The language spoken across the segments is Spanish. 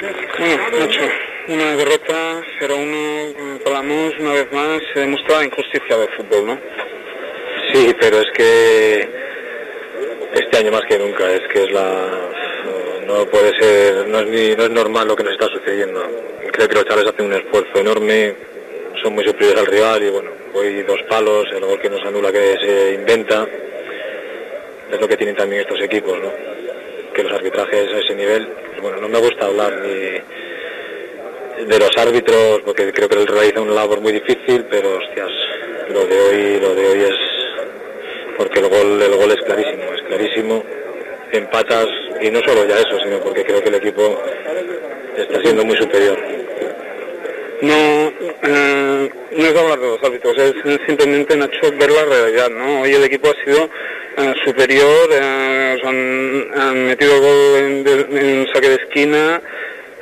Bueno, Nacho, una derrota 0-1 Palamos, una vez más, se demuestra la injusticia del fútbol, ¿no? Sí, pero es que este año más que nunca, es que es la... No puede ser, no es, ni, no es normal lo que nos está sucediendo. Creo que los chavales hacen un esfuerzo enorme, son muy superiores al rival y bueno, hoy dos palos, el gol que nos anula que se inventa, es lo que tienen también estos equipos, ¿no? Que los arbitrajes a ese nivel, bueno, no me gusta hablar ni de los árbitros porque creo que él realiza una labor muy difícil, pero hostias, lo de hoy, lo de hoy es porque el gol, el gol es clarísimo, es clarísimo, empatas y no solo ya eso, sino porque creo que el equipo está siendo muy superior. No, eh, no es hablar de los árbitros, es simplemente Nacho ver la realidad, ¿no? Hoy el equipo ha sido superior, eh, han, han metido gol en, en saque de esquina.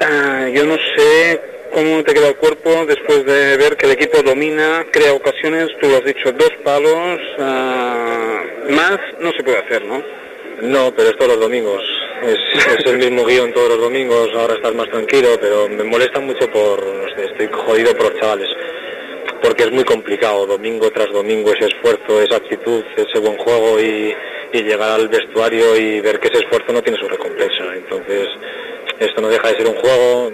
Eh, yo no sé cómo te queda el cuerpo después de ver que el equipo domina, crea ocasiones, tú lo has dicho, dos palos, eh, más no se puede hacer, ¿no? No, pero es todos los domingos. Es, es el mismo guion todos los domingos, ahora estás más tranquilo, pero me molesta mucho por, no sé, estoy jodido por los chavales. Porque es muy complicado, domingo tras domingo, ese esfuerzo, esa actitud, ese buen juego y, y llegar al vestuario y ver que ese esfuerzo no tiene su recompensa. Entonces, esto no deja de ser un juego,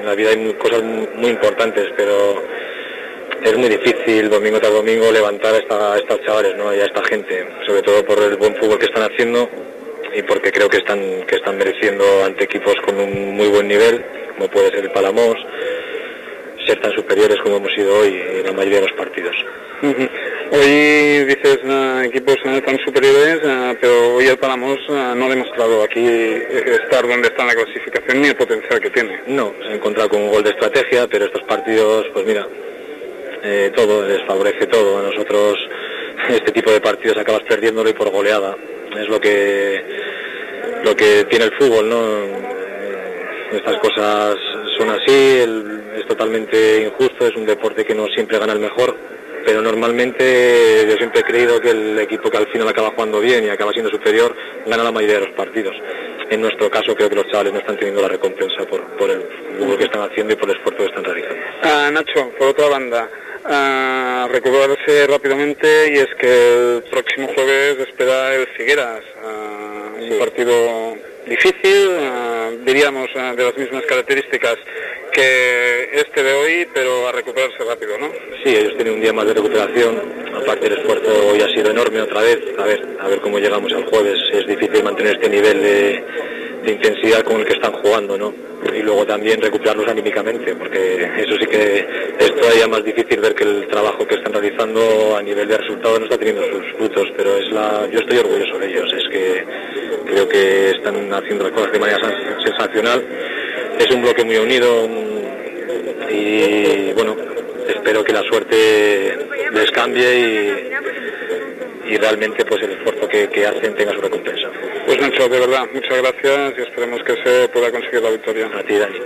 en la vida hay cosas mu- muy importantes, pero es muy difícil domingo tras domingo levantar a, esta- a estos chavales ¿no? y a esta gente, sobre todo por el buen fútbol que están haciendo y porque creo que están, que están mereciendo ante equipos con un muy buen nivel, como puede ser el Palamos, ser tan superiores como hemos sido hoy en la mayoría de los partidos. Hoy dices eh, equipos eh, tan superiores, eh, pero hoy el Palamos eh, no ha demostrado aquí eh, estar donde está en la clasificación ni el potencial que tiene. No, se ha encontrado con un gol de estrategia, pero estos partidos, pues mira, eh, todo les favorece todo. A nosotros este tipo de partidos acabas perdiéndolo y por goleada. Es lo que lo que tiene el fútbol, ¿no? Eh, Estas cosas son así, el- es totalmente injusto, es un deporte que no siempre gana el mejor, pero normalmente yo siempre he creído que el equipo que al final acaba jugando bien y acaba siendo superior gana la mayoría de los partidos. En nuestro caso creo que los chavales no están teniendo la recompensa por, por el fútbol que están haciendo y por el esfuerzo que están realizando. Ah, Nacho, por otra banda, ah, recuperarse rápidamente y es que el próximo jueves espera el Figueras, un Sí. partido difícil, diríamos de las mismas características que este de hoy, pero a recuperarse rápido, ¿no? Sí, ellos tienen un día más de recuperación, aparte el esfuerzo hoy ha sido enorme otra vez, a ver, a ver cómo llegamos al jueves, es difícil mantener este nivel de, de intensidad con el que están jugando, ¿no? Y luego también recuperarlos anímicamente, porque eso sí que es todavía más difícil ver que el trabajo que están realizando a nivel de resultados no está teniendo sus frutos, pero es la, yo estoy orgulloso de ellos, es que creo que están haciendo las cosas de manera sens- sensacional, es un bloque muy unido, un- y bueno, espero que la suerte les cambie y, y realmente pues el esfuerzo que, que hacen tenga su recompensa. Pues Nacho, de verdad, muchas gracias y esperemos que se pueda conseguir la victoria. A ti, Dani.